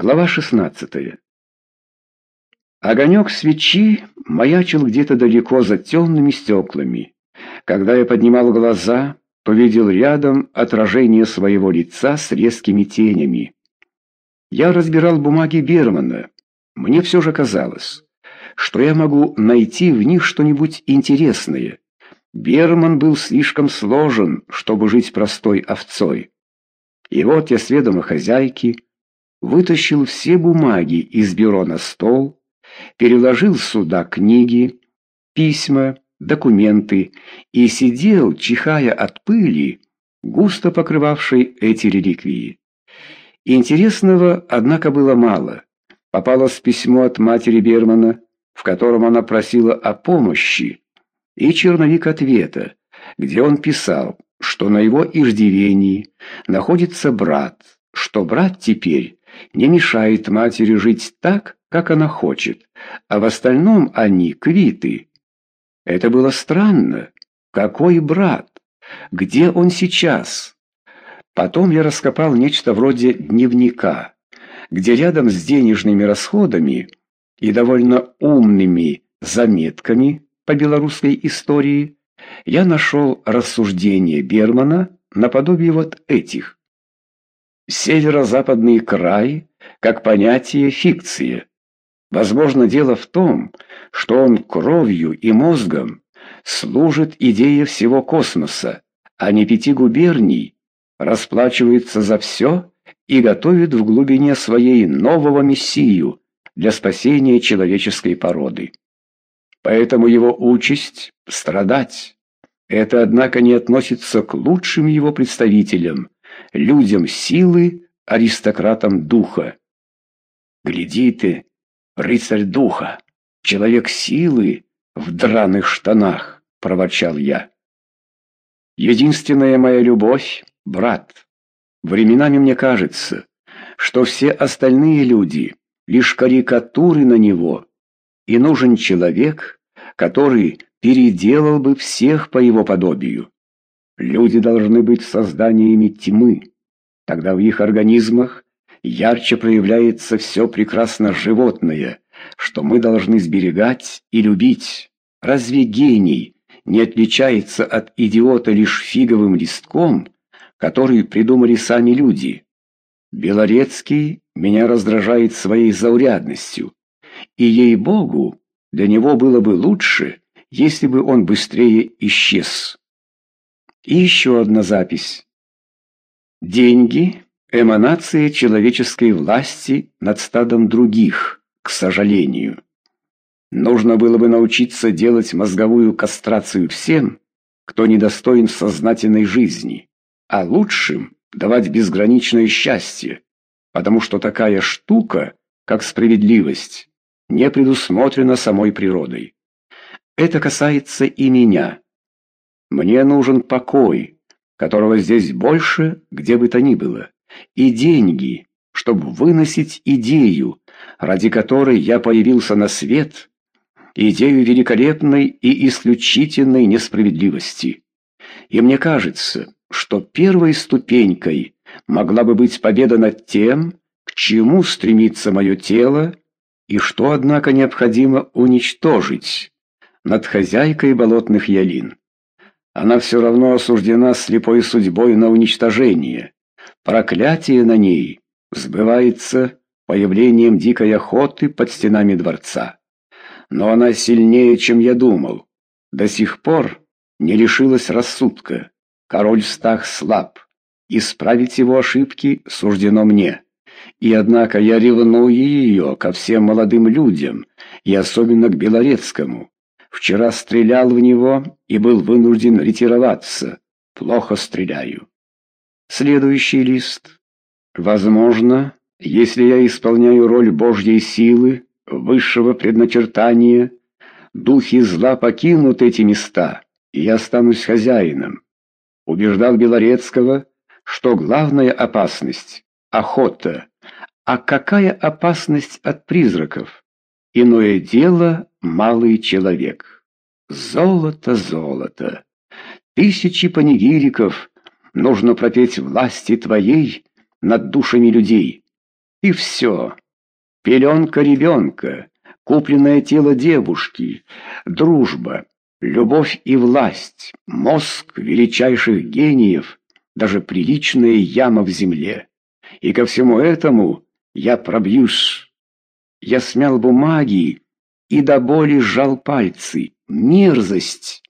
Глава 16. Огонек свечи маячил где-то далеко за темными стеклами. Когда я поднимал глаза, то видел рядом отражение своего лица с резкими тенями. Я разбирал бумаги Бермана. Мне все же казалось, что я могу найти в них что-нибудь интересное. Берман был слишком сложен, чтобы жить простой овцой. И вот я с ведома хозяйки вытащил все бумаги из бюро на стол, переложил сюда книги, письма, документы и сидел, чихая от пыли, густо покрывавшей эти реликвии. Интересного, однако, было мало. Попалось письмо от матери Бермана, в котором она просила о помощи, и черновик ответа, где он писал, что на его иждивении находится брат, что брат теперь не мешает матери жить так, как она хочет, а в остальном они квиты. Это было странно. Какой брат? Где он сейчас? Потом я раскопал нечто вроде дневника, где рядом с денежными расходами и довольно умными заметками по белорусской истории я нашел рассуждения Бермана наподобие вот этих. Северо-западный край как понятие фикция. Возможно, дело в том, что он кровью и мозгом служит идее всего космоса, а не пяти губерний, расплачивается за все и готовит в глубине своей нового мессию для спасения человеческой породы. Поэтому его участь — страдать. Это, однако, не относится к лучшим его представителям, людям силы, аристократам духа. Гляди ты, рыцарь духа, человек силы в драных штанах, проворчал я. Единственная моя любовь — брат. Временами мне кажется, что все остальные люди — лишь карикатуры на него, и нужен человек, который переделал бы всех по его подобию. Люди должны быть созданиями тьмы. Тогда в их организмах ярче проявляется все прекрасно животное, что мы должны сберегать и любить. Разве гений не отличается от идиота лишь фиговым листком, который придумали сами люди? Белорецкий меня раздражает своей заурядностью, и, ей-богу, для него было бы лучше, если бы он быстрее исчез. И еще одна запись. Деньги – эманация человеческой власти над стадом других, к сожалению. Нужно было бы научиться делать мозговую кастрацию всем, кто недостоин сознательной жизни, а лучшим давать безграничное счастье, потому что такая штука, как справедливость, не предусмотрена самой природой. Это касается и меня. Мне нужен покой, которого здесь больше, где бы то ни было, и деньги, чтобы выносить идею, ради которой я появился на свет, идею великолепной и исключительной несправедливости. И мне кажется, что первой ступенькой могла бы быть победа над тем, к чему стремится мое тело, и что, однако, необходимо уничтожить над хозяйкой болотных ялин. Она все равно осуждена слепой судьбой на уничтожение. Проклятие на ней сбывается появлением дикой охоты под стенами дворца. Но она сильнее, чем я думал. До сих пор не лишилась рассудка. Король Стах слаб. Исправить его ошибки суждено мне. И однако я ревную ее ко всем молодым людям, и особенно к Белорецкому. Вчера стрелял в него и был вынужден ретироваться. Плохо стреляю. Следующий лист. Возможно, если я исполняю роль Божьей силы, высшего предначертания, духи зла покинут эти места, и я останусь хозяином. Убеждал Белорецкого, что главная опасность — охота. А какая опасность от призраков? Иное дело — малый человек. Золото, золото. Тысячи панигириков нужно пропеть власти твоей над душами людей. И все. Пеленка ребенка, купленное тело девушки, дружба, любовь и власть, мозг величайших гениев, даже приличная яма в земле. И ко всему этому я пробьюсь. Я смял бумаги и до боли сжал пальцы. Мерзость!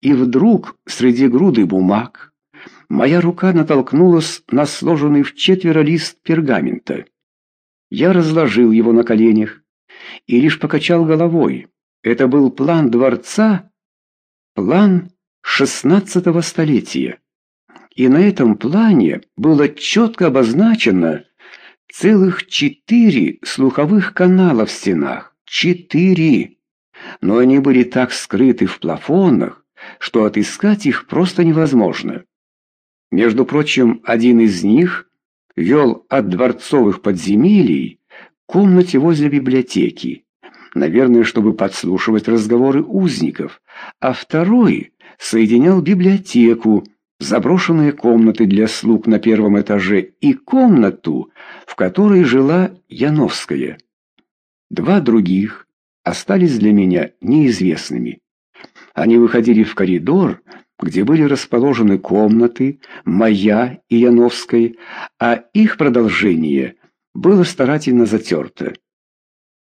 И вдруг среди груды бумаг моя рука натолкнулась на сложенный в четверо лист пергамента. Я разложил его на коленях и лишь покачал головой. Это был план дворца, план шестнадцатого столетия. И на этом плане было четко обозначено целых четыре слуховых канала в стенах. Четыре! Но они были так скрыты в плафонах, что отыскать их просто невозможно. Между прочим, один из них вел от дворцовых подземелий к комнате возле библиотеки, наверное, чтобы подслушивать разговоры узников, а второй соединял библиотеку, заброшенные комнаты для слуг на первом этаже и комнату, в которой жила Яновская. Два других остались для меня неизвестными. Они выходили в коридор, где были расположены комнаты моя и Яновской, а их продолжение было старательно затерто.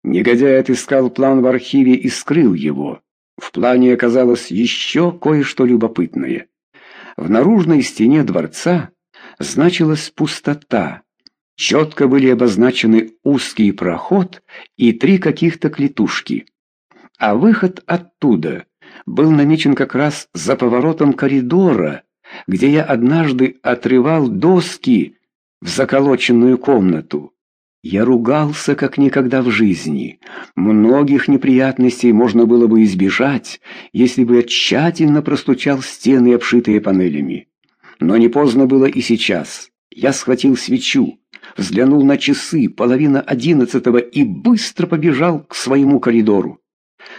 Негодяй отыскал план в архиве и скрыл его. В плане оказалось еще кое-что любопытное. В наружной стене дворца значилась пустота. Четко были обозначены узкий проход и три каких-то клетушки. А выход оттуда был намечен как раз за поворотом коридора, где я однажды отрывал доски в заколоченную комнату. Я ругался как никогда в жизни. Многих неприятностей можно было бы избежать, если бы я тщательно простучал стены, обшитые панелями. Но не поздно было и сейчас. Я схватил свечу, взглянул на часы, половина одиннадцатого, и быстро побежал к своему коридору.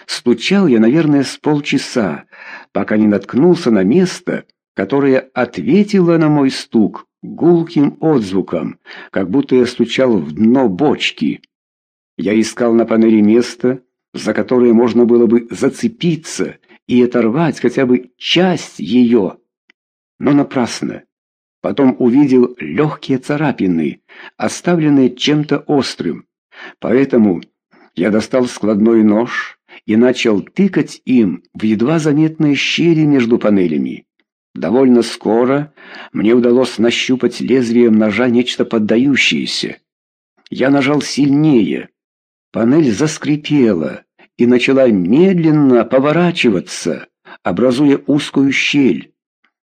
Стучал я, наверное, с полчаса, пока не наткнулся на место, которое ответило на мой стук гулким отзвуком, как будто я стучал в дно бочки. Я искал на панели место, за которое можно было бы зацепиться и оторвать хотя бы часть ее. Но напрасно. Потом увидел легкие царапины, оставленные чем-то острым. Поэтому я достал складной нож и начал тыкать им в едва заметные щели между панелями. Довольно скоро мне удалось нащупать лезвием ножа нечто поддающееся. Я нажал сильнее. Панель заскрипела и начала медленно поворачиваться, образуя узкую щель.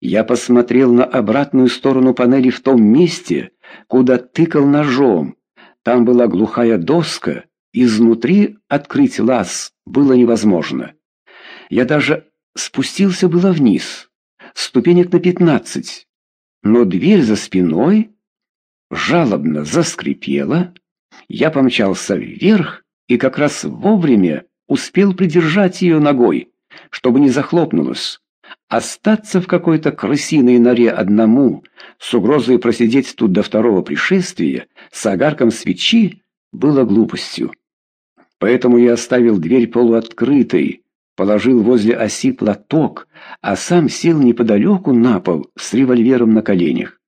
Я посмотрел на обратную сторону панели в том месте, куда тыкал ножом. Там была глухая доска, изнутри открыть лаз было невозможно. Я даже спустился было вниз ступенек на пятнадцать, но дверь за спиной жалобно заскрипела. Я помчался вверх и как раз вовремя успел придержать ее ногой, чтобы не захлопнулась. Остаться в какой-то крысиной норе одному, с угрозой просидеть тут до второго пришествия, с огарком свечи, было глупостью. Поэтому я оставил дверь полуоткрытой, положил возле оси платок, а сам сел неподалеку на пол с револьвером на коленях.